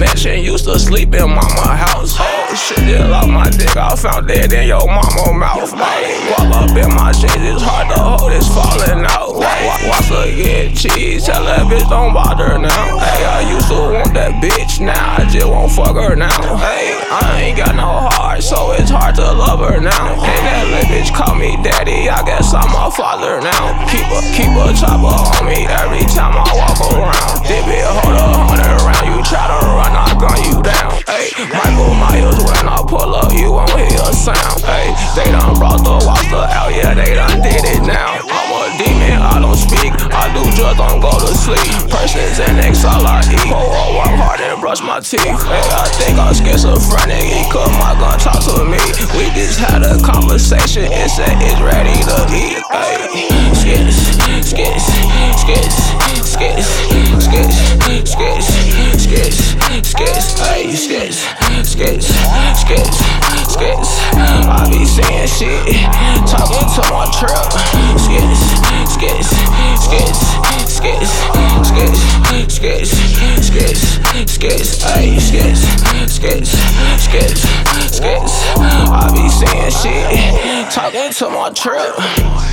mention used to sleep in mama house. Oh shit, just lost my dick. I found dead in your mama mouth. Hey, walk up in my shit, it's hard to hold, it's falling out. Watch her get cheese, tell that bitch don't bother now. Hey, I used to want that bitch, now I just won't fuck her now. Hey, I ain't got no heart, so it's hard to love her now. Hey, that little bitch call me daddy, I guess I'm a father now. Keep a keep a chopper on me every they done brought the water out, yeah, they done did it now. I'm a demon, I don't speak, I do drugs, don't go to sleep. Persons and all I eat. Oh, oh, work hard and brush my teeth. Hey, I think I'm schizophrenic, he cut my gun, talk to me. We just had a conversation, it said it's ready to eat. Hey, skits, skits, skits, skits, skits, skits, skits, skits, hey, skits, skits, skits, skits. I be saying shit, talking to my trip. Skits, skits, skits, skits, skits, skits, skits, skits, hey, skits, skits, skits, skits. I be saying shit, talking to my trip.